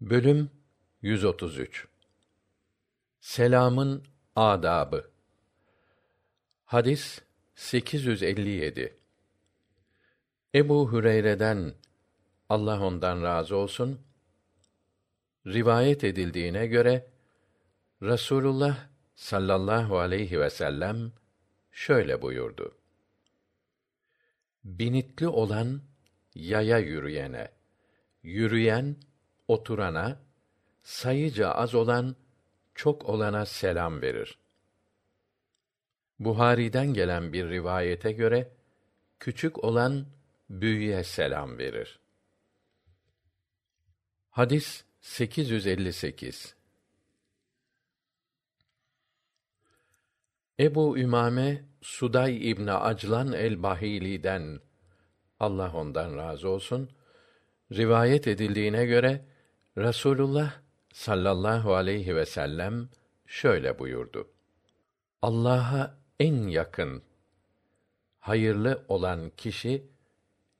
Bölüm 133 Selamın adabı. Hadis 857 Ebu Hüreyre'den Allah ondan razı olsun rivayet edildiğine göre Rasulullah sallallahu aleyhi ve sellem şöyle buyurdu. Binitli olan yaya yürüyene, yürüyen oturana, sayıca az olan çok olana selam verir. Buhari'den gelen bir rivayete göre küçük olan büyüye selam verir. Hadis 858 Ebu Ümame Suday İbni Aclan el-Bahili'den Allah ondan razı olsun rivayet edildiğine göre Rasulullah sallallahu aleyhi ve sellem şöyle buyurdu. Allah'a en yakın, hayırlı olan kişi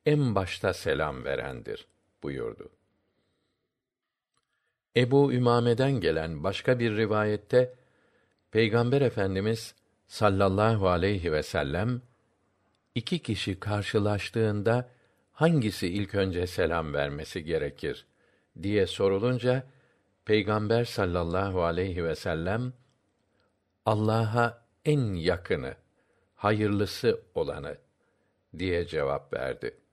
en başta selam verendir buyurdu. Ebu Ümame'den gelen başka bir rivayette Peygamber Efendimiz sallallahu aleyhi ve sellem iki kişi karşılaştığında hangisi ilk önce selam vermesi gerekir diye sorulunca Peygamber sallallahu aleyhi ve sellem Allah'a en yakını, hayırlısı olanı diye cevap verdi.